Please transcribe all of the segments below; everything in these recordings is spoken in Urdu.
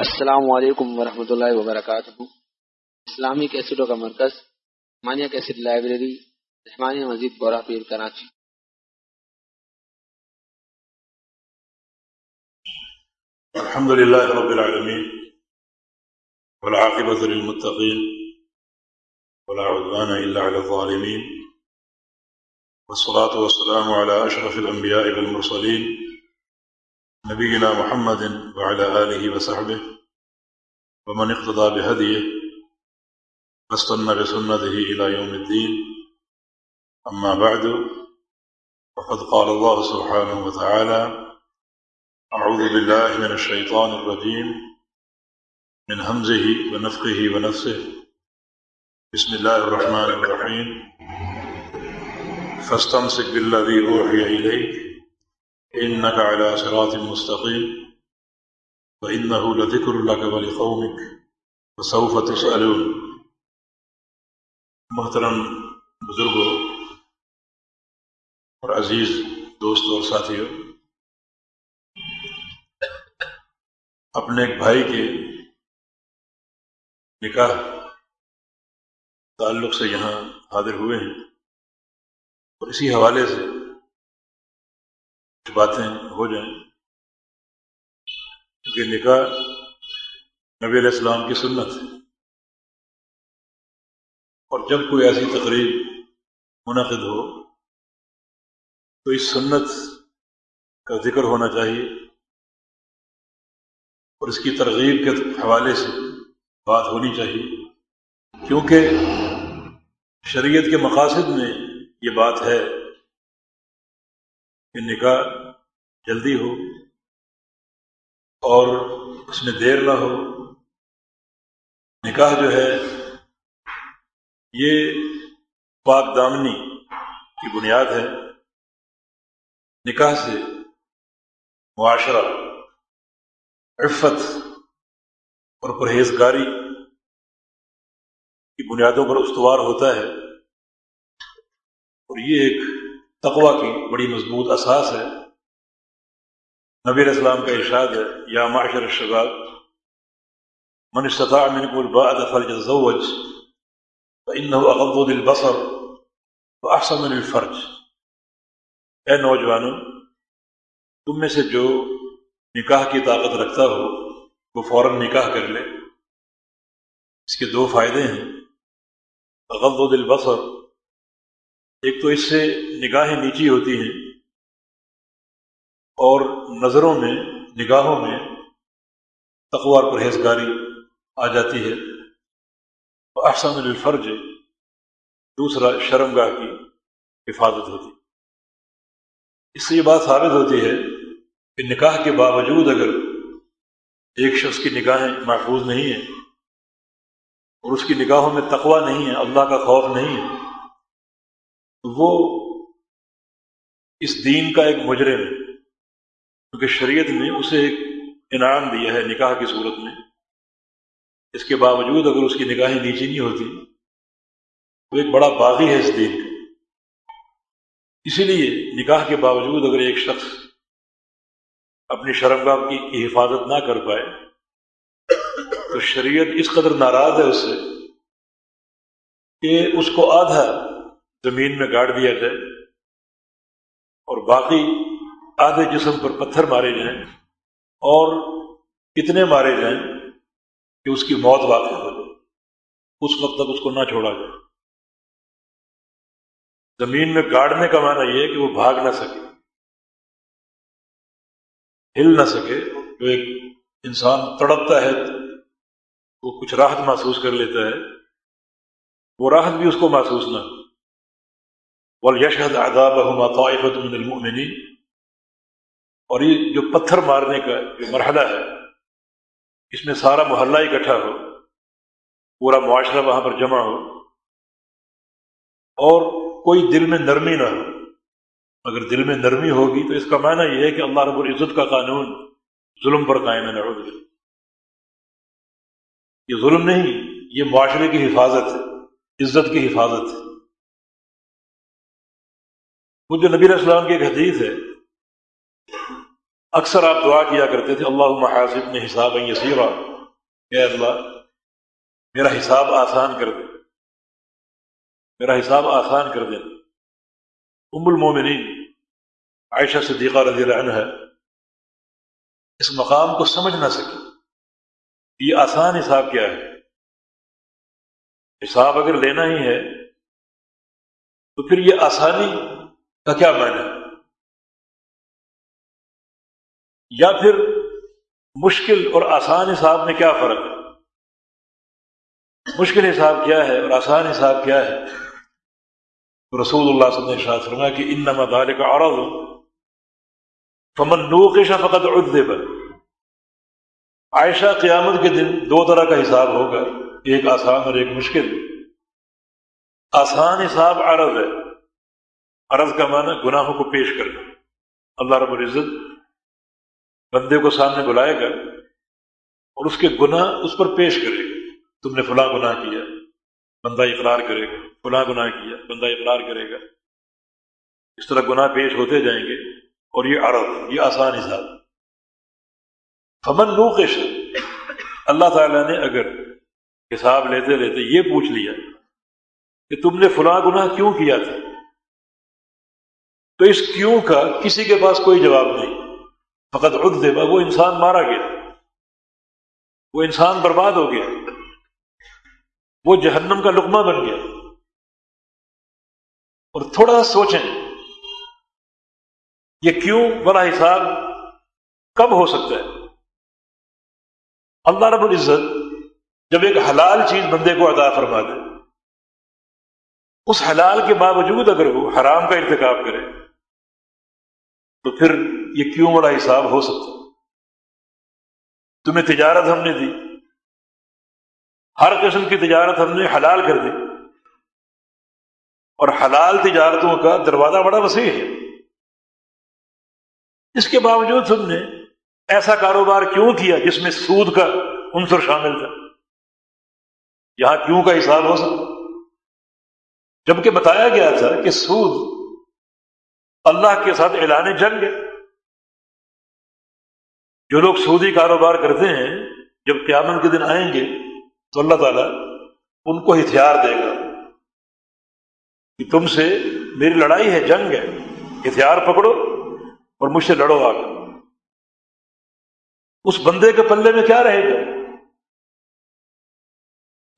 السلام علیکم ورحمۃ اللہ وبرکاتہ۔ اسلامی کیسٹوں کا مرکز، مانیہ کیسٹ لائبریری، رحمانیہ مزید بورا پیر کراچی۔ الحمد لله رب العالمين والعاقبة للمتقين ولا عدوان إلا على الظالمين والصلاة والسلام على أشرف الأنبياء والمرسلين نبينا محمد وعلى آله وصحبه ومن اقتضى بهديه واستنى بسنته إلى يوم الدين. أما بعد، فقد قال الله سبحانه وتعالى أعوذ بالله من الشيطان الرجيم، من همزه ونفقه ونفسه. بسم الله الرحمن الرحيم. فاستمسك بالذي أوحي إليك. إنك على صراط مستقيم وإنه لذكر لك ولقومك وسوف تسألون. محترم بزرگوں اور عزیز دوستوں اور ساتھیوں اپنے ایک بھائی کے نکاح تعلق سے یہاں حاضر ہوئے ہیں اور اسی حوالے سے باتیں ہو جائیں۔ کیونکہ نکاح نبی علیہ السلام کی سنت ہے۔ اور جب کوئی ایسی تقریب منعقد ہو، تو اس سنت کا ذکر ہونا چاہیے۔ اور اس کی ترغیب کے حوالے سے بات ہونی چاہیے۔ کیونکہ شریعت کے مقاصد میں یہ بات ہے کہ نکاح جلدی ہو اور اس میں دیر نہ ہو۔ نکاح جو ہے، یہ پاک دامنی کی بنیاد ہے۔ نکاح سے معاشرہ، عفت اور پرہیزگاری کی بنیادوں پر استوار ہوتا ہے۔ اور یہ ایک تقوا کی بڑی مضبوط اساس ہے۔ نبی اسلام کا ارشاد ہے، یا معاشر الشباب، من استطاع منكم الباء فليتزوج، فإنه أغض للبصر وأحسن للفرج. اے نوجوانوں، تم میں سے جو نکاح کی طاقت رکھتا ہو، وہ فوراً نکاح کر لے۔ اس کے دو فائدے ہیں غلط البصر ایک تو اس سے نگاہیں نیچی ہوتی ہیں اور نظروں میں، نگاہوں میں تقوار پرہیزگاری آ جاتی ہے۔ احسن الفرج دوسرا شرم گاہ کی حفاظت ہوتی۔ اس سے یہ بات ثابت ہوتی ہے کہ نکاح کے باوجود اگر ایک شخص کی نگاہیں محفوظ نہیں ہیں اور اس کی نگاہوں میں تقوا نہیں ہے، اللہ کا خوف نہیں ہے وہ اس دین کا ایک مجرم ہے، کیونکہ شریعت نے اسے ایک انعام دیا ہے نکاح کی صورت میں۔ اس کے باوجود اگر اس کی نگاہیں نیچی نہیں ہوتی، وہ ایک بڑا باغی ہے اس دین کا۔ اسی لیے نکاح کے باوجود اگر ایک شخص اپنی شرمگاہ کی حفاظت نہ کر پائے، تو شریعت اس قدر ناراض ہے اس سے کہ اس کو آدھا زمین میں گاڑ دیا جائے اور باقی آدھے جسم پر پتھر مارے جائیں اور کتنے مارے جائیں کہ اس کی موت واقع ہو جائے۔ اس وقت تک اس کو نہ چھوڑا جائے۔ زمین میں گاڑنے کا معنی یہ ہے کہ وہ بھاگ نہ سکے۔ ہل نہ سکے۔ جو ایک انسان تڑپتا ہے، وہ کچھ راحت محسوس کر لیتا ہے۔ وہ راحت بھی اس کو محسوس نہ ہو۔ ولیشد آداب طائفت من المؤمنین اور یہ جو پتھر مارنے کا جو مرحلہ ہے، اس میں سارا محلہ اکٹھا ہو، پورا معاشرہ وہاں پر جمع ہو، اور کوئی دل میں نرمی نہ ہو۔ اگر دل میں نرمی ہوگی تو اس کا معنی یہ ہے کہ اللہ رب العزت کا قانون ظلم پر قائم ہے نہ یہ ظلم نہیں، یہ معاشرے کی حفاظت ہے، عزت کی حفاظت ہے۔ وہ جو نبی السلام کی ایک حدیث ہے، اکثر آپ دعا کیا کرتے تھے اللہ محاسب نے حساب یسیرا۔ کہ اللہ، میرا حساب آسان کر دے۔ میرا حساب آسان کر دے۔ ام المومنین، عائشہ صدیقہ رضی اللہ عنہ، اس مقام کو سمجھ نہ سکی یہ آسان حساب کیا ہے؟ حساب اگر لینا ہی ہے، تو پھر یہ آسانی کا کیا معنی یا پھر مشکل اور آسان حساب میں کیا فرق ہے؟ مشکل حساب کیا ہے اور آسان حساب کیا ہے؟ رسول اللہ صلی اللہ علیہ وسلم کہ ان نما دار کا عرض، فمن نوقش فقط عذب۔ عائشہ قیامت کے دن دو طرح کا حساب ہوگا، ایک آسان اور ایک مشکل۔ آسان حساب عرض ہے۔ عرض کا معنی گناہوں کو پیش کرنا۔ اللہ رب العزت بندے کو سامنے بلائے گا اور اس کے گناہ اس پر پیش کرے گا۔ تم نے فلاں گناہ کیا، بندہ اقرار کرے گا، فلاں گناہ کیا، بندہ اقرار کرے گا۔ اس طرح گناہ پیش ہوتے جائیں گے اور یہ عرب یہ آسان حساب۔ فمن لو اللہ تعالیٰ نے اگر حساب لیتے لیتے یہ پوچھ لیا کہ تم نے فلاں گناہ کیوں کیا تھا؟ تو اس کیوں کا کسی کے پاس کوئی جواب نہیں؟ فقط رد دے وہ انسان مارا گیا۔ وہ انسان برباد ہو گیا۔ وہ جہنم کا لقمہ بن گیا۔ اور تھوڑا سا سوچیں، یہ کیوں بڑا حساب کب ہو سکتا ہے؟ اللہ رب العزت جب ایک حلال چیز بندے کو عطا فرما دے، اس حلال کے باوجود اگر وہ حرام کا ارتکاب کرے تو پھر یہ کیوں بڑا حساب ہو سکتا؟ تمہیں تجارت ہم نے دی۔ ہر قسم کی تجارت ہم نے حلال کر دی۔ اور حلال تجارتوں کا دروازہ بڑا وسیع ہے۔ اس کے باوجود تم نے ایسا کاروبار کیوں کیا جس میں سود کا عنصر شامل تھا؟ یہاں کیوں کا حساب ہو سکتا؟ جبکہ بتایا گیا تھا کہ سود اللہ کے ساتھ اعلان جنگ ہے۔ جو لوگ سودی کاروبار کرتے ہیں، جب قیامت کے دن آئیں گے، تو اللہ تعالیٰ ان کو ہتھیار دے گا کہ تم سے میری لڑائی ہے، جنگ ہے۔ ہتھیار پکڑو اور مجھ سے لڑو آ اس بندے کے پلے میں کیا رہے گا؟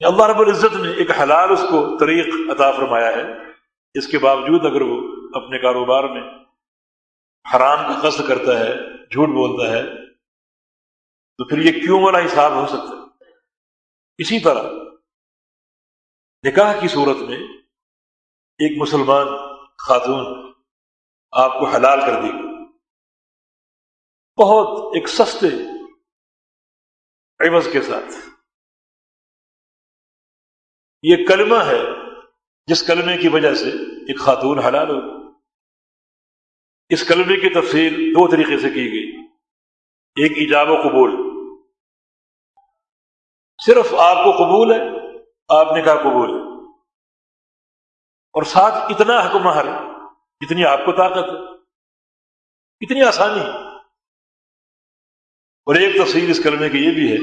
اللہ رب العزت نے ایک حلال اس کو طریق عطا فرمایا ہے۔ اس کے باوجود اگر وہ اپنے کاروبار میں حرام کا قصد کرتا ہے، جھوٹ بولتا ہے، تو پھر یہ کیوں والا حساب ہو سکتا ہے؟ اسی طرح نکاح کی صورت میں ایک مسلمان خاتون آپ کو حلال کر دی بہت ایک سستے عوض کے ساتھ۔ یہ کلمہ ہے جس کلمے کی وجہ سے ایک خاتون حلال ہو اس کلمے کی تفصیل دو طریقے سے کی گئی۔ ایک ایجاب و قبول۔ صرف آپ کو قبول ہے، آپ نے کہا قبول ہے۔ اور ساتھ اتنا حق مہر، جتنی آپ کو طاقت ہے۔ اتنی آسانی۔ اور ایک تفصیل اس کلمے کی یہ بھی ہے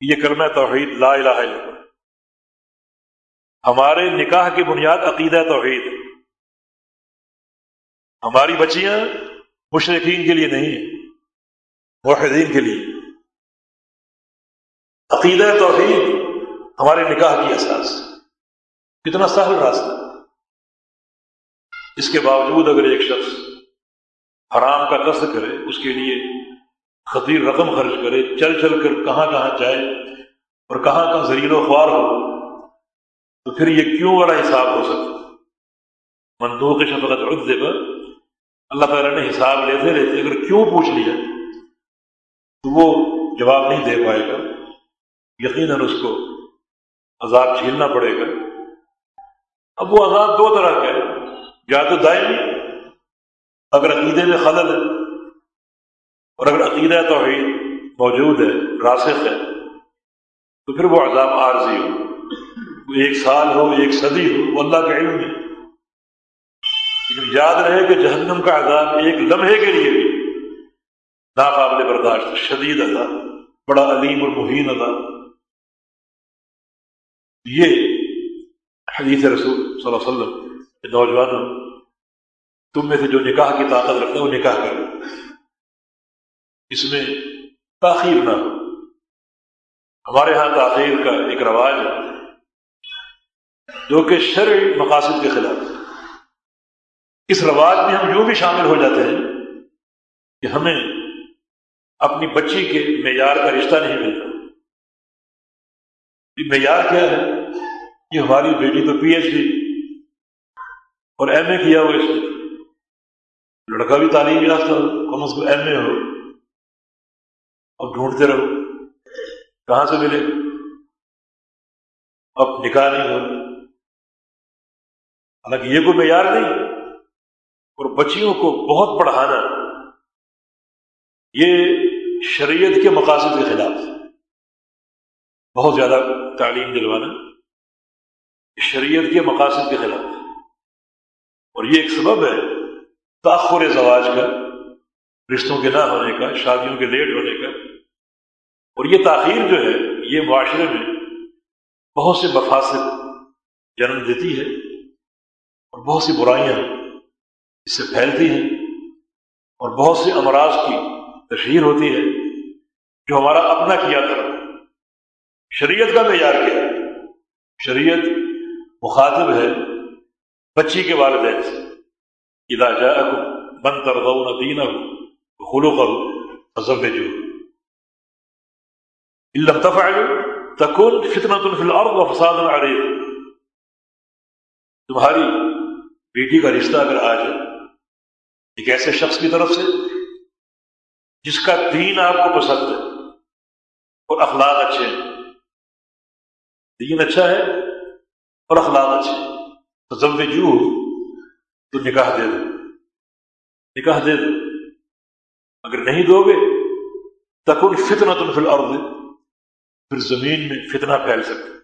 کہ یہ کلمہ توحید لا الہ الا اللہ۔ ہمارے نکاح کی بنیاد عقیدہ توحید ہے۔ ہماری بچیاں مشرقین کے لیے نہیں ہیں، موحدین کے لیے۔ عقیدہ توحید ہمارے نکاح کی احساس کتنا سہل راستہ۔ اس کے باوجود اگر ایک شخص حرام کا قصد کرے، اس کے لیے خطیر رقم خرچ کرے، چل چل کر کہاں کہاں جائے اور کہاں کہاں زریل و خوار ہو، تو پھر یہ کیوں والا حساب ہو سکتا؟ مندو کے شفقت رد دے اللہ تعالیٰ نے حساب لیتے لیتے اگر کیوں پوچھ لیا؟ تو وہ جواب نہیں دے پائے گا۔ یقیناً اس کو عذاب جھیلنا پڑے گا۔ اب وہ عذاب دو طرح کا ہے۔ یا تو دائمی، اگر عقیدے میں خلل ہے، اور اگر عقیدہ توحید موجود ہے، راسخ ہے، تو پھر وہ عذاب عارضی ہو۔ وہ ایک سال ہو، ایک صدی ہو، وہ اللہ کا علم ہے۔ لیکن یاد رہے کہ جہنم کا عذاب ایک لمحے کے لیے بھی ناقابل برداشت، شدید عذاب، بڑا علیم اور محین ادا یہ حدیث رسول صلی اللہ علیہ وسلم نوجوانوں، تم میں سے جو نکاح کی طاقت رکھتے وہ نکاح کرو اس میں تاخیر نہ ہو۔ ہمارے ہاں تاخیر کا ایک رواج ہے، جو کہ شرع مقاصد کے خلاف۔ اس رواج میں ہم یوں بھی شامل ہو جاتے ہیں کہ ہمیں اپنی بچی کے معیار کا رشتہ نہیں ملتا۔ یہ معیار کیا ہے؟ یہ ہماری بیٹی تو پی ایچ ڈی اور ایم اے کیا ہو اس نے؟ لڑکا بھی تعلیم یافتہ ہو، کم از کم ایم اے ہو۔ اب ڈھونڈتے رہو، کہاں سے ملے؟ اب نکاح نہیں ہو۔ حالانکہ یہ کوئی معیار نہیں۔ اور بچیوں کو بہت پڑھانا یہ شریعت کے مقاصد کے خلاف بہت زیادہ تعلیم دلوانا، شریعت کے مقاصد کے خلاف۔ اور یہ ایک سبب ہے تاخر زواج کا، رشتوں کے نہ ہونے کا، شادیوں کے لیٹ ہونے کا۔ اور یہ تاخیر جو ہے، یہ معاشرے میں بہت سے مفاصد جنم دیتی ہے اور بہت سی برائیاں اس سے پھیلتی ہیں اور بہت سے امراض کی تشہیر ہوتی ہے جو ہمارا اپنا کیا تھا۔ شریعت کا معیار کیا شریعت مخاطب ہے بچی کے والدین سے۔ ادا جا بن کر دو نہ دین خلو کرو ازب جو علم تکن فتنا تنفل اور فساد عریف تمہاری بیٹی کا رشتہ اگر آ جائے ایک ایسے شخص کی طرف سے جس کا دین آپ کو پسند ہے اور اخلاق اچھے ہیں۔ دین اچھا ہے اور اخلاق اچھے تو جو تو نکاح دے دو۔ نکاح دے دو۔ اگر نہیں دو گے، تکن فتنا تم فل اور پھر زمین میں فتنہ پھیل سکتے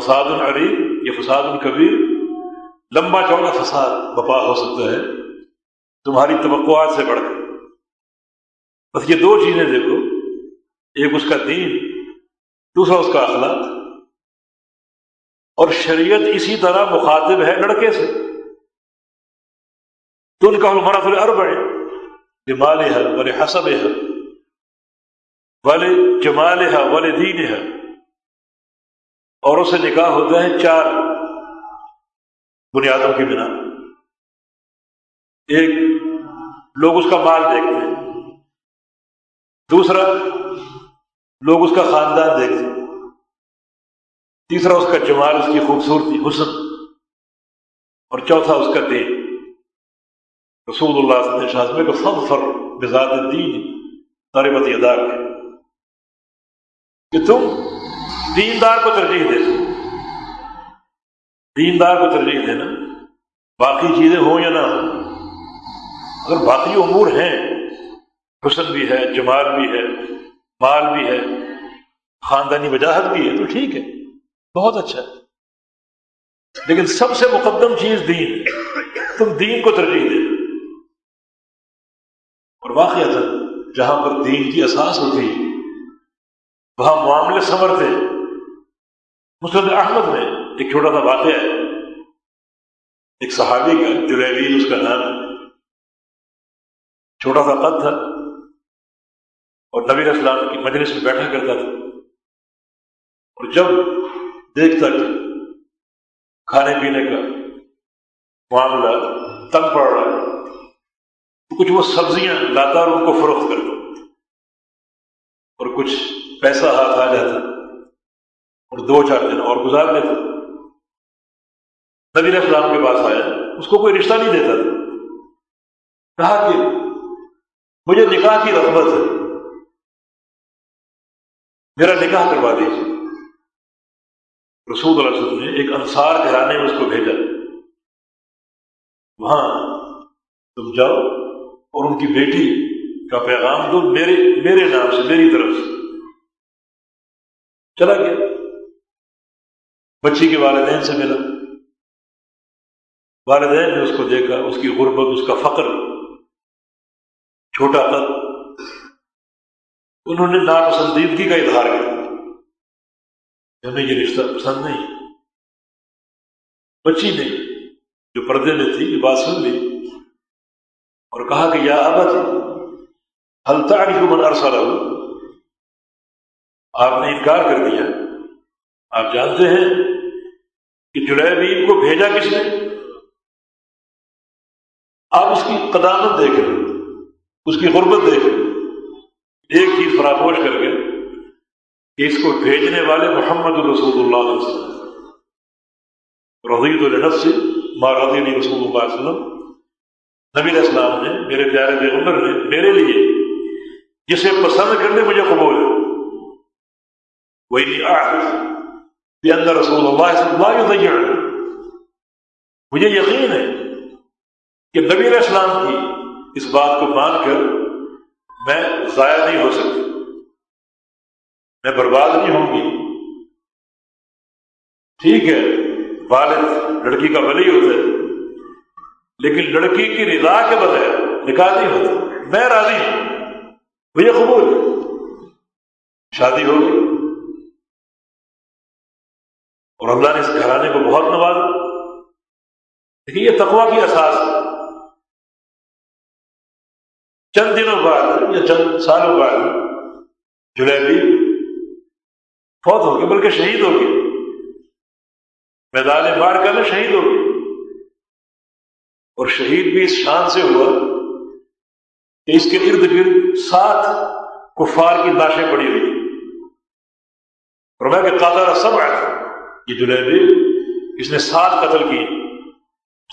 فساد العریب یا فساد القبیر لمبا چوڑا فساد بپا ہو سکتا ہے۔ تمہاری توقعات سے بڑھ کر بس یہ دو چیزیں دیکھو۔ ایک اس کا دین، دوسرا اس کا اخلاق۔ اور شریعت اسی طرح مخاطب ہے لڑکے سے۔ تو ان کا ہمارا پھر ارب ہے جمال ہے بولے حسب ہے والے جمال ہے والے دین ہے اور اسے نکاح ہوتا ہے چار بنیادوں کی بنا۔ ایک لوگ اس کا مال دیکھتے ہیں۔ دوسرا، لوگ اس کا خاندان دیکھتے تیسرا، اس کا جمال، اس کی خوبصورتی، حسن۔ اور چوتھا، اس کا دین۔ رسول اللہ شاہمے کو سب فر بزاد دین تربت ادا کہ تم دیندار کو ترجیح دے دیندار کو ترجیح دینا باقی چیزیں ہوں یا نہ ہوں۔ اگر باقی امور ہیں، حسن بھی ہے، جمال بھی ہے، مال بھی ہے، خاندانی وجاہت بھی ہے، تو ٹھیک ہے، بہت اچھا ہے۔ لیکن سب سے مقدم چیز دین تم دین کو ترجیح دے۔ اور واقع تھا جہاں پر دین کی احساس ہوتی وہاں معاملے سمرتے مسلم احمد میں ایک چھوٹا سا واقعہ ہے۔ ایک صحابی کا جلیبی اس کا نام ہے۔ چھوٹا سا قد تھا اور نبی اسلام کی مجلس میں بیٹھا کرتا تھا۔ اور جب دیکھتا کہ کھانے پینے کا معاملہ تنگ پڑ رہا ہے، تو کچھ وہ سبزیاں لاتا اور ان کو فروخت کرتا اور کچھ پیسہ ہاتھ آ جاتا اور دو چار دن اور گزار دیتا نبی اسلام کے پاس آیا، اس کو کوئی رشتہ نہیں دیتا تھا۔ کہا کہ مجھے نکاح کی رغبت ہے۔ میرا نکاح کروا دیجیے رسول اللہ علیہ وسلم نے ایک انصار گھرانے میں اس کو بھیجا۔ وہاں تم جاؤ اور ان کی بیٹی کا پیغام دو میرے میرے نام سے، میری طرف سے۔ چلا گیا۔ بچی کے والدین سے ملا۔ والدین نے اس کو دیکھا، اس کی غربت، اس کا فقر۔ چھوٹا قد انہوں نے ناپسندیدگی کا اظہار کیا۔ ہمیں یہ رشتہ پسند نہیں۔ بچی نے جو پردے میں تھی، یہ بات سن لی اور کہا کہ یا ابت حل تعریف من عرصہ رہو آپ نے انکار کر دیا۔ آپ جانتے ہیں کہ جلیبین کو بھیجا کس نے؟ آپ اس کی قدامت دیکھ رہے اس کی غربت دیکھ ایک چیز فراموش کر کے کہ اس کو بھیجنے والے محمد الرسول اللہ علیہ وسلم رضیت النفسی ماں رضی علی رسول اللہ علیہ وسلم۔ نبی السلام نے، میرے پیارے پیغمبر نے، میرے لیے جسے پسند کرنے مجھے قبول ہے۔ وہی بھی اندر رسول اللہ صلی اللہ علیہ وسلم، مجھے یقین ہے کہ نبی علیہ السلام کی اس بات کو مان کر میں ضائع نہیں ہو سکتی۔ میں برباد نہیں ہوں گی۔ ٹھیک ہے، والد لڑکی کا ولی ہوتا ہے، لیکن لڑکی کی رضا کے بغیر نکاح نہیں ہوتا۔ میں راضی ہوں۔ مجھے قبول شادی ہوگی۔ اور اللہ نے اس گھرانے کو بہت نوازا۔ لیکن یہ تقوا کی احساس ہے۔ چند دنوں بعد، یا چند سالوں بعد جلیبی فوت ہو گئے، بلکہ شہید ہو گئے۔ میدان مار کر شہید ہو گئے۔ اور شہید بھی اس شان سے ہوا کہ اس کے ارد گرد سات کفار کی لاشیں پڑی ہوئی اور میں کہ قاتل سب آیا یہ جلیبی اس نے سات قتل کی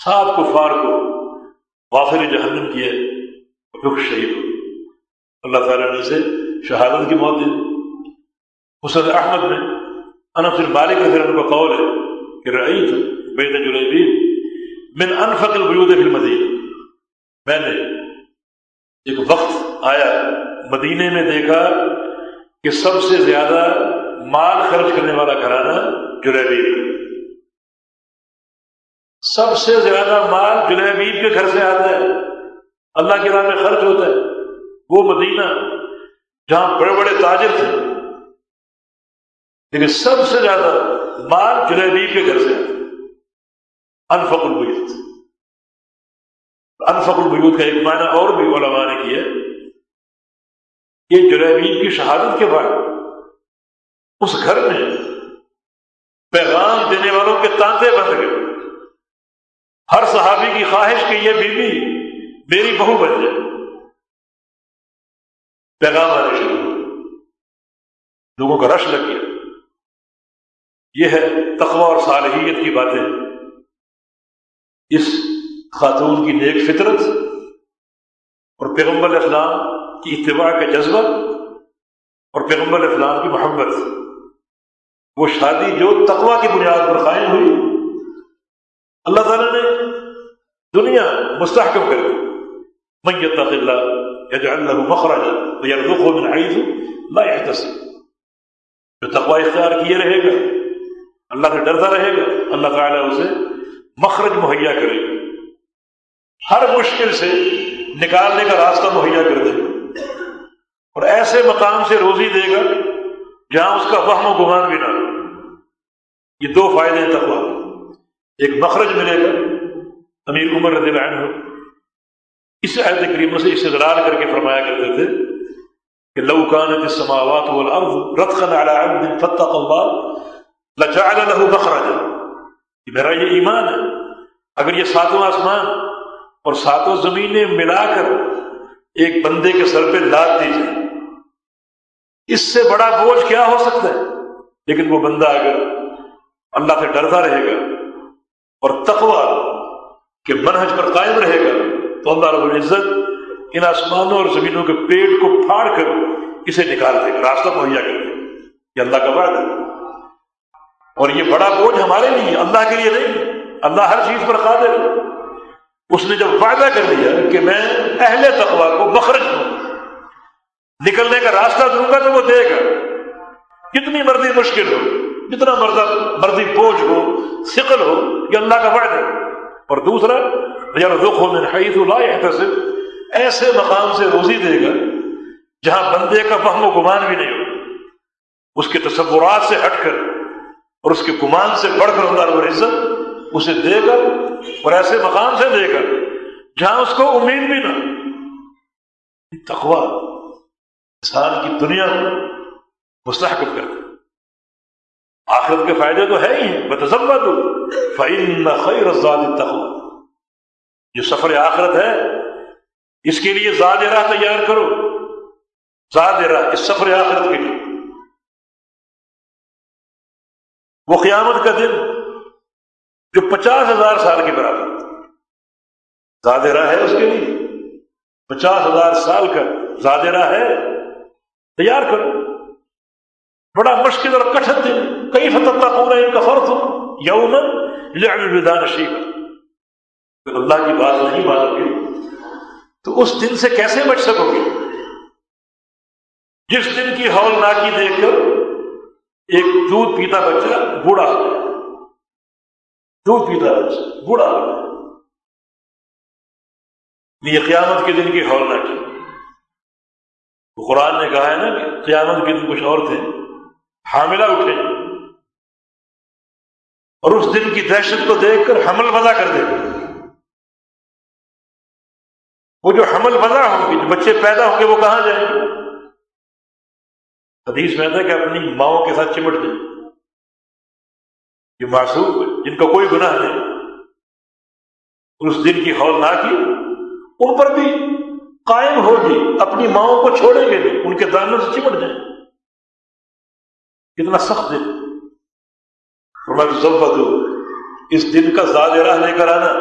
سات کفار کو وافر جہنم کیا۔ رخ شہید ہو اللہ تعالیٰ نے اسے شہادت کی موت دی حسن احمد میں انف المالک پھر ان کا قول ہے کہ رعیت بید جلیبی من انفق البیوت فی المدینہ۔ میں نے ایک وقت آیا مدینے میں دیکھا کہ سب سے زیادہ مال خرچ کرنے والا گھرانہ جلیبی سب سے زیادہ مال جلیبی کے گھر سے آتا ہے۔ اللہ کے راہ میں خرچ ہوتا ہے۔ وہ مدینہ جہاں بڑے بڑے تاجر تھے۔ لیکن سب سے زیادہ مال جلیبیب کے گھر سے انفق البیوت۔ انفق البیوت کا ایک معنی اور بھی علماء نے کیا یہ جلیبیب کی شہادت کے بعد اس گھر میں پیغام دینے والوں کے تانتے بند گئے۔ ہر صحابی کی خواہش کہ یہ بیوی میری بہو بن جائے۔ پیغام آنے شروع لوگوں کا رش لگ گیا۔ یہ ہے تقوی اور صالحیت کی باتیں۔ اس خاتون کی نیک فطرت اور پیغمبر اسلام کی اتباع کا جذبہ اور پیغمبر اسلام کی محبت۔ وہ شادی جو تقوی کی بنیاد پر قائم ہوئی، اللہ تعالیٰ نے دنیا مستحکم کر دی۔ من يتق الله يجعل له مخرجا ويرزقه من حيث لا يحتسب. جو تقوی اختیار کیے رہے گا، اللہ سے ڈرتا رہے گا، اللہ تعالیٰ اسے مخرج مہیا کرے گا۔ ہر مشکل سے نکالنے کا راستہ مہیا کر دے گا۔ اور ایسے مقام سے روزی دے گا جہاں اس کا وہم و گمان بھی نہ ہو۔ یہ دو فائدے ہیں تقوا ایک مخرج ملے گا، امیر عمر رضی اللہ عنہ اس عہد کریم سے استدلال کر کے فرمایا کرتے تھے کہ لو كانت السماوات والارض رتقا على عبد فتق الله لجعل له مخرجا. یہ میرا یہ ایمان ہے۔ اگر یہ ساتوں آسمان اور ساتوں زمینیں ملا کر ایک بندے کے سر پہ لاد دی جائے اس سے بڑا بوجھ کیا ہو سکتا ہے؟ لیکن وہ بندہ اگر اللہ سے ڈرتا رہے گا اور تقوی کے منہج پر قائم رہے گا تو اللہ رب العزت ان آسمانوں اور زمینوں کے پیٹ کو پھاڑ کر اسے نکال دے، راستہ مہیا کر دے۔ یہ اللہ کا وعدہ ہے۔ اور یہ بڑا بوجھ ہمارے لیے، اللہ کے لیے نہیں، اللہ ہر چیز پر قادر ہے۔ اس نے جب وعدہ کر دیا کہ میں اہل تقوا کو بخرج دوں، نکلنے کا راستہ دوں گا تو وہ دے گا۔ کتنی مرضی مشکل ہو، جتنا مرضی مرضی بوجھ ہو سکل ہو، یہ اللہ کا وعدہ ہے۔ اور دوسرا، یا رخ ہو لا يحتسب ایسے مقام سے روزی دے گا جہاں بندے کا فہم و گمان بھی نہیں ہو۔ اس کے تصورات سے ہٹ کر اور اس کے گمان سے بڑھ کر اللہ رب العزت اسے دے گا اور ایسے مقام سے دے گا جہاں اس کو امید بھی نہ تقوا انسان کی دنیا مستحکم کرتا آخرت کے فائدے تو ہے ہی بتزمہ دو فعین خیر جو سفر آخرت ہے۔ اس کے لیے زاد راہ تیار کرو۔ زاد راہ، اس سفر آخرت کے لیے۔ وہ قیامت کا دن جو پچاس ہزار سال کے برابر زاد راہ ہے اس کے لیے۔ پچاس ہزار سال کا زاد راہ ہے۔ تیار کرو۔ بڑا مشکل اور کٹھن دن کئی فتح پورا ان کا فرض ہو یومن لعب نشیب اللہ کی بات نہیں مانو گے، تو اس دن سے کیسے بچ سکو گے؟ جس دن کی ہول ناکی دیکھ کر ایک دودھ پیتا بچہ بوڑھا ہو دودھ پیتا بچہ بوڑھا ہو یہ قیامت کے دن کی ہول ناکی قرآن نے کہا ہے نا کہ قیامت کے دن کچھ اور تھے۔ حاملہ اٹھے اور اس دن کی دہشت کو دیکھ کر حمل وضع کر دے وہ جو حمل وضع ہوں گے جو بچے پیدا ہوں گے، وہ کہاں جائیں گے؟ حدیث میں آتا ہے کہ اپنی ماؤں کے ساتھ چمٹ دیں۔ جو معصوم جن کا کوئی گناہ نہیں۔ اس دن کی ہول نہ کی ان پر بھی قائم ہوگی، اپنی ماؤں کو چھوڑیں گے نہیں، ان کے دانوں سے چمٹ جائیں۔ کتنا سخت دن۔ ضبط دو اس دن کا زیادہ راہ لے کر آنا۔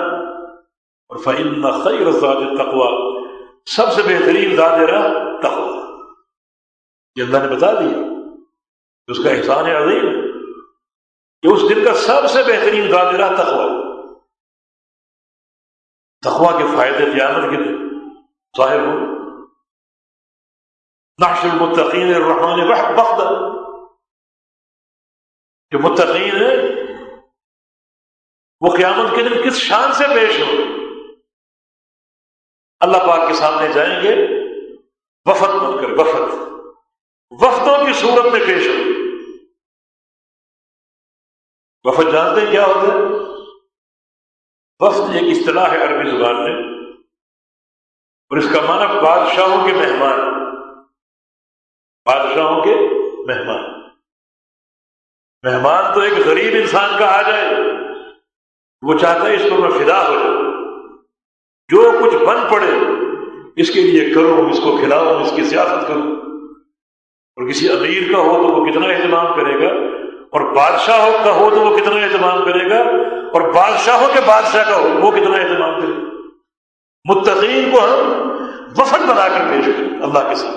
اور فعم خیر زاد تقوا سب سے بہترین زاد راہ تقوا یہ اللہ نے بتا دیا۔ اس کا احسان عظیم۔ کہ اس دن کا سب سے بہترین زاد راہ تقوا تقوا کے فائدے قیامت کے دن۔ ظاہر ہو۔ نقش المتقین الرحمن بخت جو متقین ہے وہ قیامت کے دن کس شان سے پیش ہو اللہ پاک کے سامنے جائیں گے، وفد بن کر، وفد۔ وفدوں کی صورت میں پیش ہو وفد جانتے ہیں کیا ہوتا ہے؟ وفد ایک اصطلاح ہے عربی زبان میں، اور اس کا معنی بادشاہوں کے مہمان۔ بادشاہوں کے مہمان۔ مہمان تو ایک غریب انسان کا آ جائے، وہ چاہتا ہے اس پر میں فدا ہو جاؤں۔ جو کچھ بن پڑے، اس کے لیے کرو اس کو کھلاؤ اس کی سیاست کرو اور کسی امیر کا ہو تو وہ کتنا اہتمام کرے گا؟ اور بادشاہ کا ہو تو وہ کتنا اہتمام کرے گا؟ اور بادشاہوں کے بادشاہ کا ہو، وہ کتنا اہتمام کرے گا؟ متقین کو ہم وفد بنا کر پیش کریں، اللہ کے ساتھ۔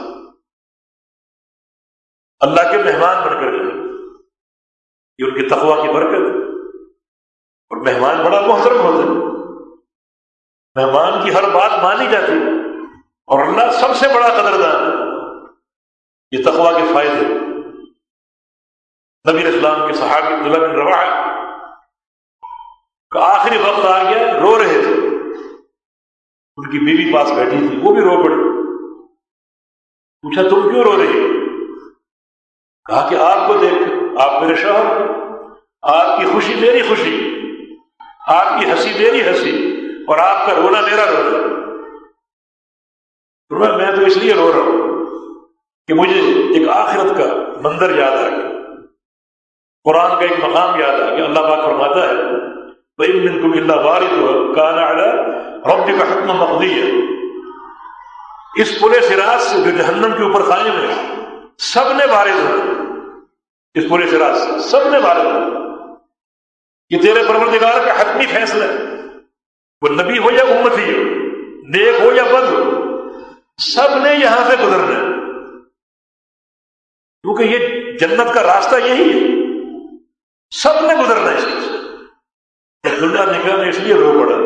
اللہ کے مہمان بن کر۔ یہ ان کی تقوا کی برکت ہے۔ اور مہمان بڑا محترم ہوتا ہے۔ مہمان کی ہر بات مانی جاتی اور اللہ سب سے بڑا قدردان یہ تقوا کے فائدے نبی اسلام کے صحابی عبداللہ بن روا کا آخری وقت آ گیا، رو رہے تھے۔ ان کی بیوی پاس بیٹھی تھی، وہ بھی رو پڑی پوچھا، تم کیوں رو رہی کہا کہ آپ کو دیکھ آپ میرے شوہر آپ کی خوشی میری خوشی، آپ کی ہنسی میری ہنسی اور آپ کا رونا میرا رونا۔ میں تو اس لیے رو رہا ہوں کہ مجھے ایک آخرت کا منظر یاد آ گیا۔ قرآن کا ایک مقام یاد آ گیا۔ اللہ پاک فرماتا ہے بھائی من کو اللہ وارد ہوا کانا رب کا حکم مقدی ہے اس پورے سراج سے جو جہنم کے اوپر قائم ہے، سب نے وارد ہو اس پورے سراج سے۔ سب نے وارد ہو یہ تیرے پروردگار کا حتمی فیصلہ ہے۔ وہ نبی ہو یا امتی ہو، نیک ہو یا بد ہو، سب نے یہاں سے گزرنا ہے۔ کیونکہ یہ جنت کا راستہ یہی ہے۔ سب نے گزرنا ہے اس سے۔ دنیا نکلنے اس لیے رو پڑا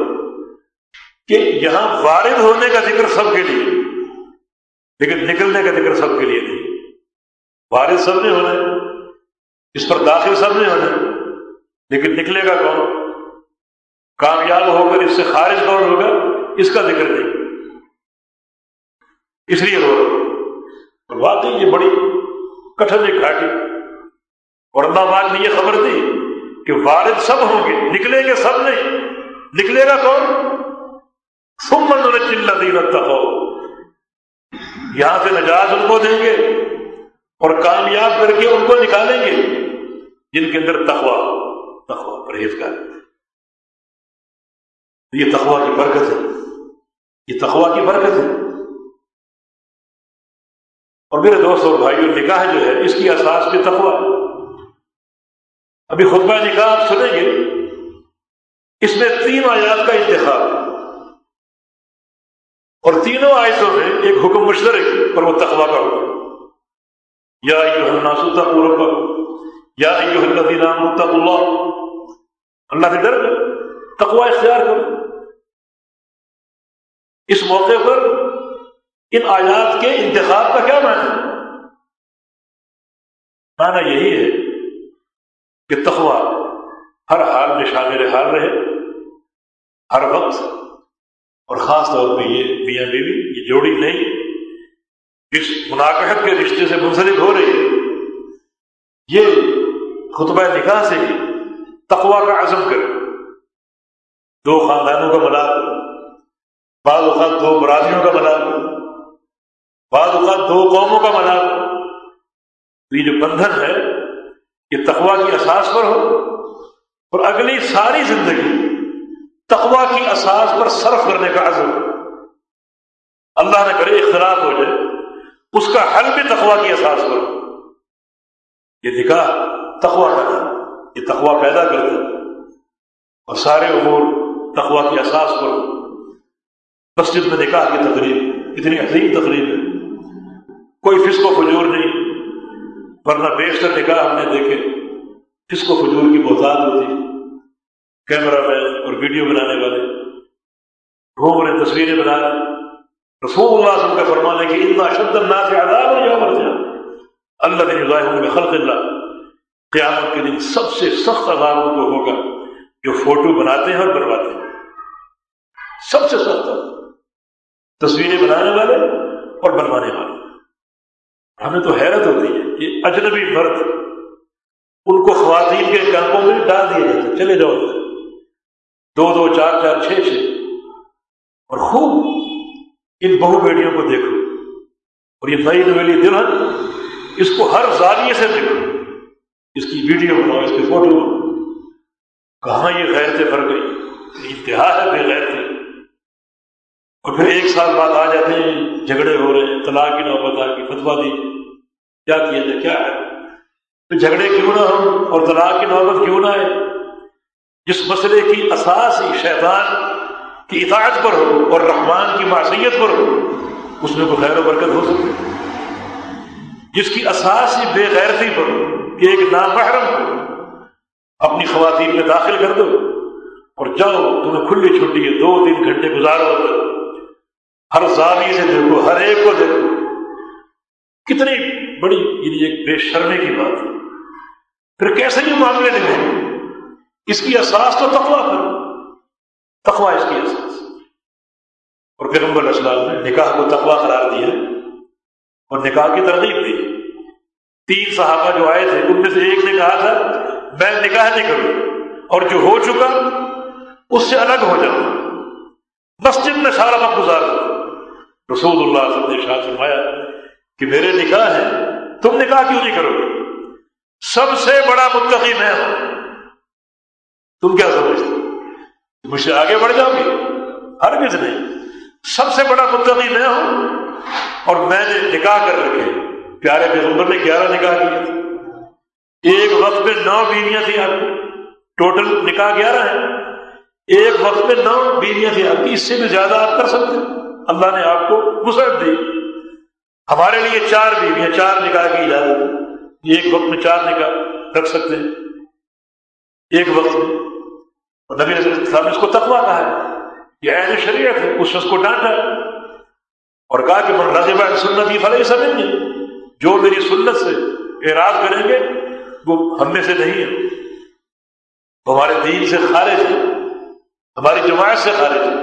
کہ یہاں وارد ہونے کا ذکر سب کے لیے، لیکن نکلنے کا ذکر سب کے لیے نہیں۔ وارد سب نے ہونا ہے۔ اس پر داخل سب نے ہونا۔ لیکن نکلے گا کون؟ کامیاب ہو کر اس سے خارج کون ہوگا؟ اس کا ذکر نہیں۔ اس لیے ہو اور واقعی یہ بڑی کٹھن گھاٹی۔ اور اللہ پاک نے یہ خبر دی کہ والد سب ہوں گے، نکلیں گے سب نہیں۔ نکلے گا کون؟ سم مند چل دین ہو یہاں سے نجات ان کو دیں گے اور کامیاب کر کے ان کو نکالیں گے۔ جن کے اندر تخوا تخوا پرہیز کا یہ تخوا کی برکت ہے۔ یہ تخوا کی برکت ہے۔ اور میرے دوست اور بھائیوں، نکاح جو ہے، اس کی احساس بھی تخوا ابھی خطبہ نکاح آپ سنیں گے۔ اس میں تین آیات کا انتخاب۔ اور تینوں آیتوں میں ایک حکم مشترک اور وہ تخوا کا حکم۔ یا رب یا اللہ. اللہ سے ڈر تقوا اختیار کرو. اس موقع پر ان آیات کے انتخاب کا کیا معنی معنی یہی ہے کہ تخوا ہر حال میں شامل حال رہے. ہر وقت اور خاص طور پہ یہ میاں بیوی، یہ جوڑی نہیں، اس مناقحت کے رشتے سے منسلک ہو رہی. ہے یہ خطبہ نکاح سے ہی تقوا کا عزم کرے دو خاندانوں کا ملاق بعض اوقات دو برادریوں کا ملاق بعض اوقات دو قوموں کا منا تو یہ جو بندھن ہے، یہ تقوا کی اساس پر ہو۔ اور اگلی ساری زندگی تقوا کی اساس پر صرف کرنے کا عزم۔ اللہ نے کرے اختلاف ہو جائے، اس کا حل بھی تقوا کی اساس پر ہو۔ یہ نکاح تقوا کا یہ تقوا پیدا کرتا اور سارے امور تقوا کی اساس پر۔ مسجد میں نکاح کی تقریب اتنی عظیم تقریب ہے۔ کوئی فسق و فجور نہیں، ورنہ بیشتر نکاح ہم نے دیکھے۔ فسق و فجور کی بہتات ہوتی، کیمرہ مین اور ویڈیو بنانے والے۔ گھوم رہے تصویریں بنا رہے رسول اللہ صلی کا فرمانے کی اتنا شد اللہ سے آداب اور یا مرجع اللہ کے نظام میں خلق اللہ قیامت کے دن سب سے سخت عذاب ان کو ہوگا جو فوٹو بناتے ہیں اور بنواتے ہیں۔ سب سے سخت۔ تصویریں بنانے والے اور بنوانے والے۔ ہمیں تو حیرت ہوتی ہے کہ اجنبی مرد ان کو خواتین کے کیمپوں میں ڈال دیا جاتا چلے جاؤ۔ دو دو، چار چار، چھ چھ۔ اور خوب ان بہو بیٹیوں کو دیکھو۔ اور یہ نئی نویلی دلہن اس کو ہر زاویے سے دیکھو۔ اس کی ویڈیو بناؤ اس کی فوٹو، کہاں یہ غیرتیں بھر گئی؟ انتہا ہے بے غیرتیں۔ اور پھر ایک سال بعد آ جاتے ہیں، جھگڑے ہو رہے ہیں، طلاق کی نوبت آ کی فتوا دی۔ کیا کیا جائے؟ کیا ہے؟ تو جھگڑے کیوں نہ ہو اور طلاق کی نوبت کیوں نہ ہے جس مسئلے کی اساس ہی شیطان کی اطاعت پر ہو اور رحمان کی معصیت پر ہو، اس میں کوئی خیر و برکت ہو سکتی۔ ہے جس کی اساس ہی بے غیرتی پر ہو، کہ ایک نامحرم کو اپنی خواتین میں داخل کر دو اور جاؤ، تمہیں کھلی چھٹی ہے دو تین گھنٹے گزارو ہر زاویے سے دیکھو ہر ایک کو دیکھو۔ کتنی بڑی یعنی ایک بے شرمے کی بات ہے۔ پھر کیسے یہ معاملے نکلے اس کی احساس تو تقوا کرو تقوا اس کی احساس اور پھر علیہ السلام نے نکاح کو تقوا قرار دیا اور نکاح کی ترغیب دی۔ تین صحابہ جو آئے تھے، ان میں سے ایک نے کہا تھا، میں نکاح نہیں کروں، اور جو ہو چکا، اس سے الگ ہو جاؤں۔ مسجد میں سارا وقت گزار رسول اللہ صلی اللہ علیہ فرمایا کہ میرے نکاح ہے تم نکاح کیوں نہیں کرو گے؟ سب سے بڑا متقی میں ہوں۔ تم کیا سمجھتے مجھ سے آگے بڑھ جاؤ گے؟ ہر کس نہیں۔ سب سے بڑا متقی میں ہوں، اور میں نے نکاح کر رکھے پیارے پیغمبر نے گیارہ نکاح کیے۔ ایک وقت میں نو بیویاں تھیں آپ ٹوٹل نکاح گیارہ ہے ایک وقت میں نو بیویاں تھیں آپ کی۔ اس سے بھی زیادہ آپ کر سکتے اللہ نے آپ کو وسعت دی۔ ہمارے لیے چار بیویاں، چار نکاح کی اجازت ایک وقت میں چار نکاح رکھ سکتے ہیں۔ ایک وقت میں۔ اور نبی السلام نے اس کو تقوا کہا ہے۔ یہ اہل شریعت ہے، اس اس کو ڈانٹا اور کہا کہ من رضب سنت ہی فلح سمجھ جو میری سنت سے اعراض کریں گے، وہ ہم میں سے نہیں ہے۔ وہ ہمارے دین سے خارج ہے ہماری جماعت سے خارج ہے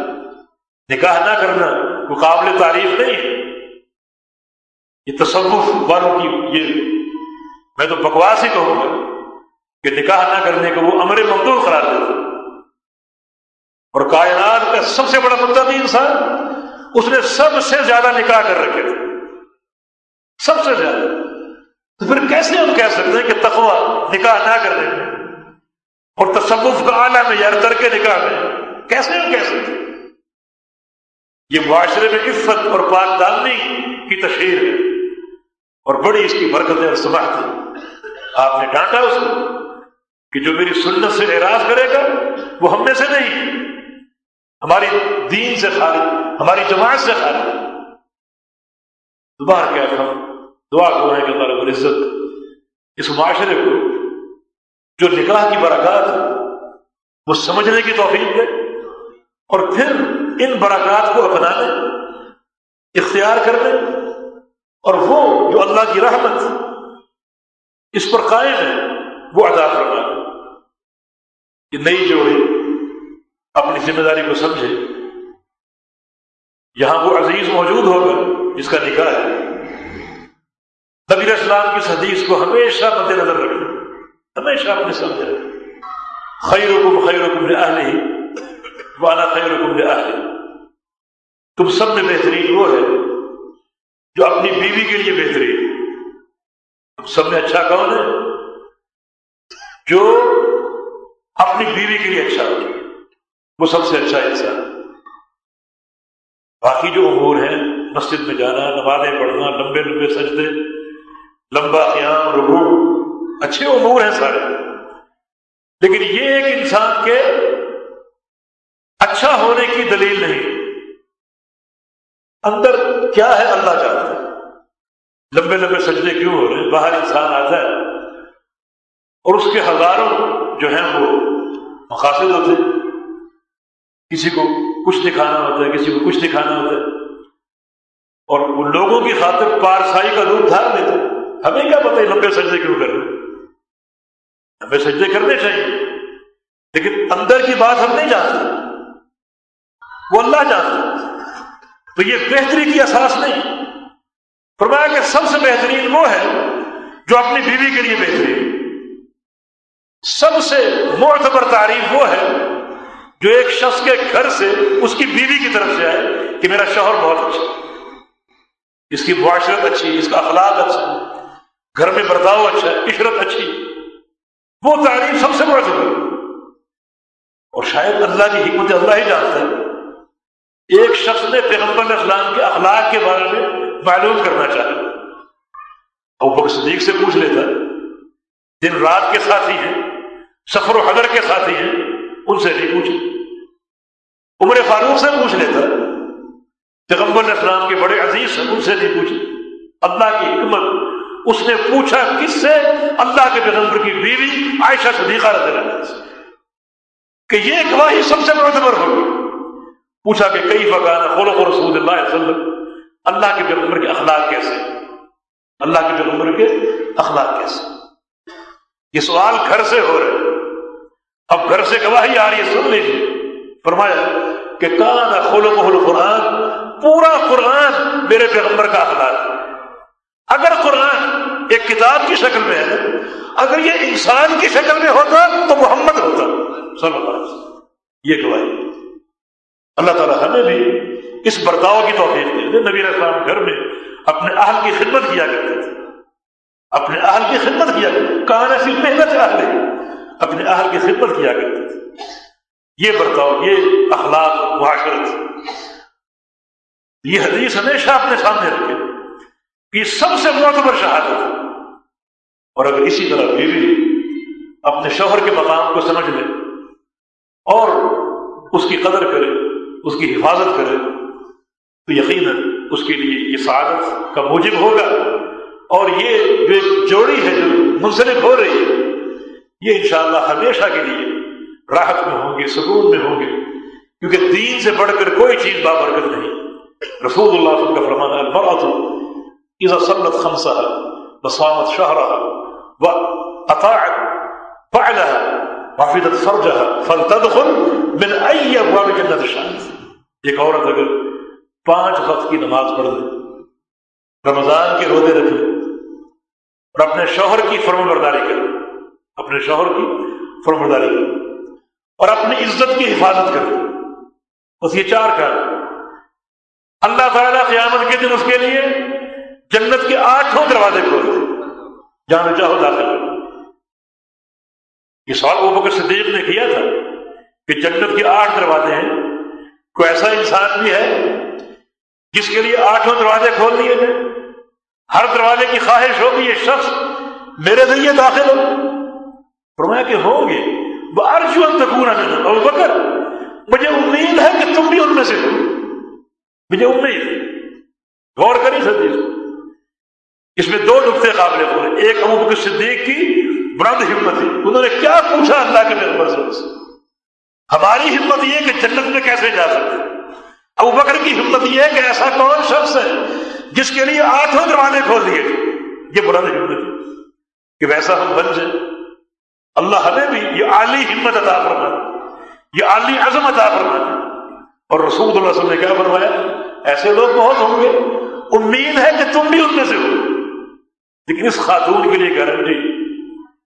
نکاح نہ کرنا وہ قابل تعریف نہیں ہے۔ یہ تصوف والوں کی یہ، میں تو بکواس ہی کہوں گا کہ نکاح نہ کرنے کو وہ امر ممدور قرار دیتے اور کائنات کا سب سے بڑا مدد انسان، اس نے سب سے زیادہ نکاح کر رکھے تھے۔ سب سے زیادہ۔ تو پھر کیسے ہم کہہ سکتے ہیں کہ تقوا نکاح نہ کرنے میں اور تصوف کا اعلیٰ میں یار کر کے نکاح میں کیسے ہم کہہ سکتے ہیں؟ یہ معاشرے میں عفت اور پاک دامنی کی تشہیر ہے۔ اور بڑی اس کی برکتیں اور سماعت آپ نے ڈانٹا اس کو کہ جو میری سنت سے اعراض کرے گا، وہ ہم میں سے نہیں ہماری دین سے خالی ہماری جماعت سے خالی دوبارہ کیا ہم دعا کو ہے کہ اللہ عزت اس معاشرے کو جو نکاح کی برکات وہ سمجھنے کی توفیق دے اور پھر ان برکات کو اپنانے اختیار کرنے اور وہ جو اللہ کی رحمت اس پر قائم ہے، وہ ادا کرنا یہ نئی جوڑی اپنی ذمہ داری کو سمجھے، یہاں وہ عزیز موجود ہوگا جس کا نکاح ہے۔ نبی اسلام کی حدیث کو ہمیشہ مد نظر رکھیں۔ ہمیشہ اپنے سمجھ رکھیں۔ خیر حکم خیر حکم اہل ہی والا خیر حکم اہل تم سب میں بہترین وہ ہے جو اپنی بیوی کے لیے بہترین تم سب میں اچھا کون ہے؟ جو اپنی بیوی کے لیے اچھا ہو وہ سب سے اچھا انسان باقی جو امور ہیں، مسجد میں جانا، نمازیں پڑھنا، لمبے لمبے سجدے لمبا قیام رکوع اچھے امور ہیں سارے۔ لیکن یہ ایک انسان کے اچھا ہونے کی دلیل نہیں۔ اندر کیا ہے اللہ چاہتا ہے؟ لمبے لمبے سجدے کیوں ہو رہے ہیں؟ باہر انسان آتا ہے اور اس کے ہزاروں جو ہیں وہ مقاصد ہوتے ہیں۔ کسی کو کچھ دکھانا ہوتا ہے، کسی کو کچھ دکھانا ہوتا ہے۔ اور وہ لوگوں کی خاطر پارسائی کا روپ دھار لیتے ہمیں کیا پتہ لمبے سجدے کیوں کر رہے ہمیں سجدے کرنے چاہیے۔ لیکن اندر کی بات ہم نہیں جانتے۔ وہ اللہ جانتے تو یہ بہتری کی اساس نہیں۔ فرمایا کہ سب سے بہترین وہ ہے جو اپنی بیوی کے لیے بہترین سب سے معتبر تعریف وہ ہے جو ایک شخص کے گھر سے اس کی بیوی کی طرف سے آئے کہ میرا شوہر بہت اچھا اس کی معاشرت اچھی اس کا اخلاق اچھا گھر میں برتاؤ اچھا ہے عشرت اچھی وہ تعریف سب سے بڑا ضرور اور شاید اللہ کی حکمت اللہ ہی جانتا ہے۔ ایک شخص نے پیغمبر اسلام کے اخلاق کے بارے میں معلوم کرنا چاہا۔ اور بک صدیق سے پوچھ لیتا، دن رات کے ساتھی ہیں، سفر و حضر کے ساتھی ہیں؟ ان سے نہیں پوچھے عمر فاروق سے پوچھ لیتا، پیغمبر اسلام کے بڑے عزیز سے ان سے نہیں پوچھے اللہ کی حکمت اس نے پوچھا کس سے؟ اللہ کے پیغمبر کی بیوی عائشہ صدیقہ رضی اللہ سے۔ کہ یہ گواہی سب سے معتبر ہوگی۔ پوچھا کہ کئی فکان خلق و رسول اللہ علیہ وسلم؟ اللہ کے پیغمبر کے اخلاق کیسے؟ اللہ کے پیغمبر کے اخلاق کیسے؟ یہ سوال گھر سے ہو رہے اب گھر سے گواہی آ رہی ہے، سن لیجیے فرمایا کہ کان خلق قرآن پورا قرآن میرے پیغمبر کا اخلاق ہے۔ اگر قرآن ایک کتاب کی شکل میں ہے، اگر یہ انسان کی شکل میں ہوتا تو محمد ہوتا۔ صلی اللہ علیہ وسلم۔ یہ گواہی۔ اللہ تعالیٰ ہمیں بھی اس برتاؤ کی توفیق دے نبی السلام گھر میں اپنے اہل کی خدمت کیا کرتے تھے۔ اپنے اہل کی خدمت کیا کرتے کہاں ایسی محنت اہل۔ اپنے اہل کی خدمت کیا کرتے تھے۔ یہ برتاؤ یہ اخلاق، معاشرت۔ یہ حدیث ہمیشہ اپنے سامنے رکھے۔ کہ سب سے معتبر شہادت ہے۔ اور اگر اسی طرح بیوی اپنے شوہر کے مقام کو سمجھ لے اور اس کی قدر کرے، اس کی حفاظت کرے، تو یقیناً اس کے لیے یہ سعادت کا موجب ہوگا۔ اور یہ جو ایک جوڑی ہے جو منسلک ہو رہی ہے، یہ انشاءاللہ ہمیشہ کے لیے راحت میں ہوں گے، سکون میں ہوں گے۔ کیونکہ دین سے بڑھ کر کوئی چیز بابرکت نہیں۔ رسول اللہ صلی اللہ کا فرمانا المرأة اذا صلت خمسها، بصامت شهرها واطاعت فعلها، وحفظت فرجها، فلتدخل من اي ابواب جنت الشمس. ایک عورت اگر پانچ وقت کی نماز پڑھ لے رمضان کے روزے رکھیں اور اپنے شوہر کی فرم برداری کریں اپنے شوہر کی فرم برداری کریں اور اپنی عزت کی حفاظت کریں بس یہ چار کام اللہ تعالیٰ قیامت کے دن اس کے لیے جنت کے آٹھوں دروازے کھولتے جہاں چاہو داخل یہ سوال وہ بکر صدیق نے کیا تھا کہ جنت کے آٹھ دروازے ہیں، کوئی ایسا انسان بھی ہے جس کے لیے آٹھوں دروازے کھول دیے گئے؟ ہر دروازے کی خواہش ہوگی یہ شخص میرے ذریعے داخل ہو۔ فرمایا کہ ہوں گے۔ وہ ارجو تکون اور بکر، مجھے امید ہے کہ تم بھی ان میں سے ہو۔ مجھے امید غور کری سکتی اس میں دو نقطے قابل ہو ایک ابو بکر صدیق کی بلند ہمت ہے۔ انہوں نے کیا پوچھا اللہ کے میرے سے؟ ہماری ہمت یہ کہ جنت میں کیسے جا سکتے ابو بکر کی ہمت یہ کہ ایسا کون شخص ہے جس کے لیے آٹھوں دروازے کھول دیے یہ بلند ہمت ہے کہ ویسا ہم بن جائیں۔ اللہ ہمیں بھی یہ عالی ہمت عطا فرما یہ عالی عظم عطا فرما اور رسول اللہ علیہ وسلم نے کیا فرمایا؟ ایسے لوگ بہت ہوں گے۔ امید ہے کہ تم بھی ان میں سے ہو۔ لیکن اس خاتون کے لیے گارنٹی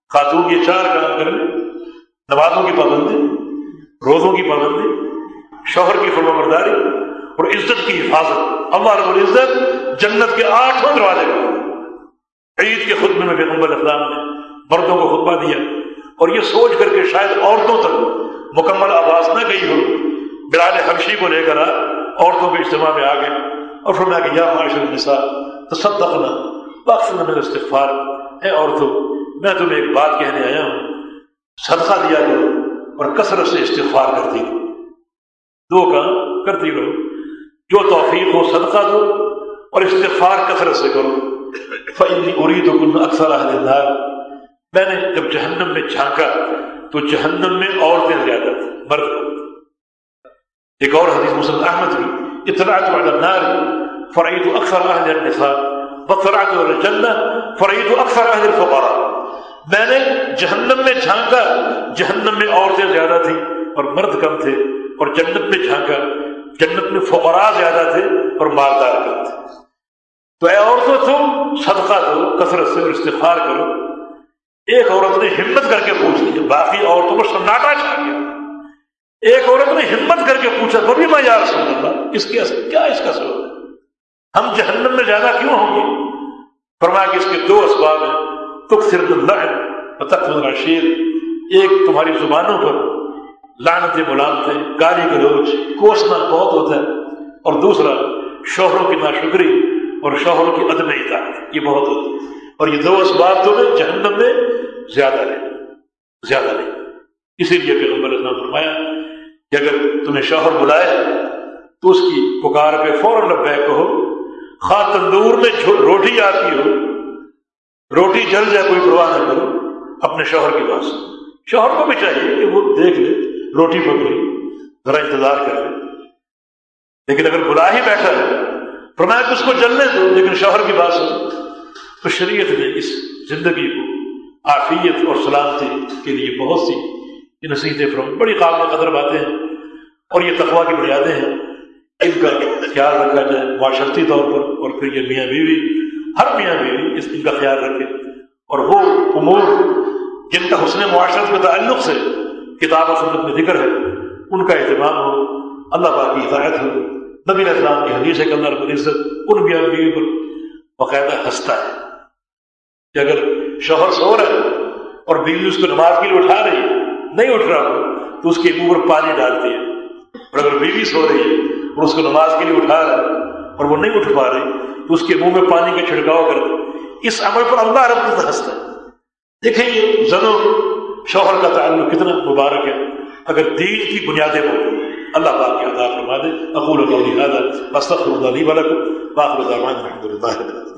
خاتون یہ چار کام کریں نمازوں کی پابندی، روزوں کی پابندی، شوہر کی فرما برداری اور عزت کی حفاظت. اللہ رب العزت جنت کے آٹھوں دروازے کو عید کے خطبے میں پیغمبر اسلام نے مردوں کو خطبہ دیا اور یہ سوچ کر کے شاید عورتوں تک مکمل آواز نہ گئی ہو. بلال حبشی کو لے کر آ، عورتوں کے اجتماع میں آ گئے اور فرمایا کہ یا معاشر النساء، تصدقنا. وقت میں استغفار اے عورتوں، میں تمہیں ایک بات کہنے آیا ہوں۔ صدقہ دیا کرو اور کثرت سے استغفار کرتی رہو۔ دو کام کرتی رہو۔ جو توفیق ہو صدقہ دو اور استغفار کثرت سے کرو۔ فنی اری تو کن اکثر النار۔ میں نے جب جہنم میں جھانکا تو جہنم میں عورتیں زیادہ تھیں، مرد۔ ایک اور حدیث مسلم احمد کی، اطلاعت على النار۔ فرعيت اکثر اہل النساء وطلعت على الجنہ اکثر اہل الفقراء. میں نے جہنم میں جھانکا، جہنم میں عورتیں زیادہ تھیں اور مرد کم تھے، اور جنت میں جھانکا، جنت میں فقراء زیادہ تھے اور مالدار کم تھے۔ تو اے عورتوں، تم صدقہ دو، کثرت سے اور استفار کرو۔ ایک عورت نے ہمت کر کے پوچھ لیا، باقی عورتوں کو سناٹا چھا گیا۔ ایک عورت نے ہمت کر کے پوچھا وہ بھی میں یا رسول اللہ اس کے کیا اس کا سبب ہم جہنم میں زیادہ کیوں ہوں گے؟ فرمایا کہ اس کے دو اسباب ہیں۔ تک صرف اللہ شیر ایک تمہاری زبانوں پر لانتیں ملامتیں گالی گلوچ، کوسنا بہت ہوتا ہے۔ اور دوسرا، شوہروں کی ناشکری اور شوہروں کی عدم اطاعت، یہ بہت ہوتی ہے۔ اور یہ دو اسباب تو میں جہنم میں زیادہ نہیں زیادہ نہیں۔ اسی لیے کہ نمبر نے فرمایا کہ اگر تمہیں شوہر بلائے تو اس کی پکار پہ فوراً لبیک کہو۔ خواہ تندور میں روٹی آتی ہو، روٹی جل جائے، کوئی پرواہ نہ کرو، اپنے شوہر کے پاس۔ شوہر کو بھی چاہیے کہ وہ دیکھ لے، روٹی پکڑی ذرا انتظار کر لیکن اگر بلا ہی بیٹھا ہے، فرمایا کہ اس کو جلنے دو، لیکن شوہر کی بات سن تو شریعت نے اس زندگی کو آفیت اور سلامتی کے لیے بہت سی نصیحتیں فرم بڑی قابل قدر باتیں ہیں اور یہ تقوا کی بنیادیں ہیں۔ ان کا خیال رکھا جائے، معاشرتی طور پر، اور پھر یہ میاں بیوی، ہر میاں بیوی اس ان کا خیال رکھے۔ اور وہ امور جن کا حسن معاشرت کے تعلق سے کتاب و سنت میں ذکر ہے، ان کا اہتمام ہو، اللہ پاک کی ہدایت ہو۔ نبی اسلام کی حدیث ہے کہ اللہ رب العزت ان بھی بیوی پر باقاعدہ ہنستا ہے۔ کہ اگر شوہر سو رہا ہے اور بیوی اس کو نماز کے لیے اٹھا رہی ہے، نہیں اٹھ رہا تو اس کے منہ پر پانی ڈالتی ہے۔ اور اگر بیوی سو رہی ہے اور اس کو نماز کے لیے اٹھا رہا ہے اور وہ نہیں اٹھ پا رہی، تو اس کے منہ میں پانی کا چھڑکاؤ کرتے اس عمل پر اللہ رب العزت ہنستا ہے۔ دیکھیں یہ زنوں، شوہر کا تعلق کتنا مبارک ہے۔ اگر دین کی بنیادیں ہوں، اللہ پاک کی عطا فرما دے۔ اقول قولی هذا، واستغفر الله لي ولكم واخر دعوانا الحمد لله رب العالمين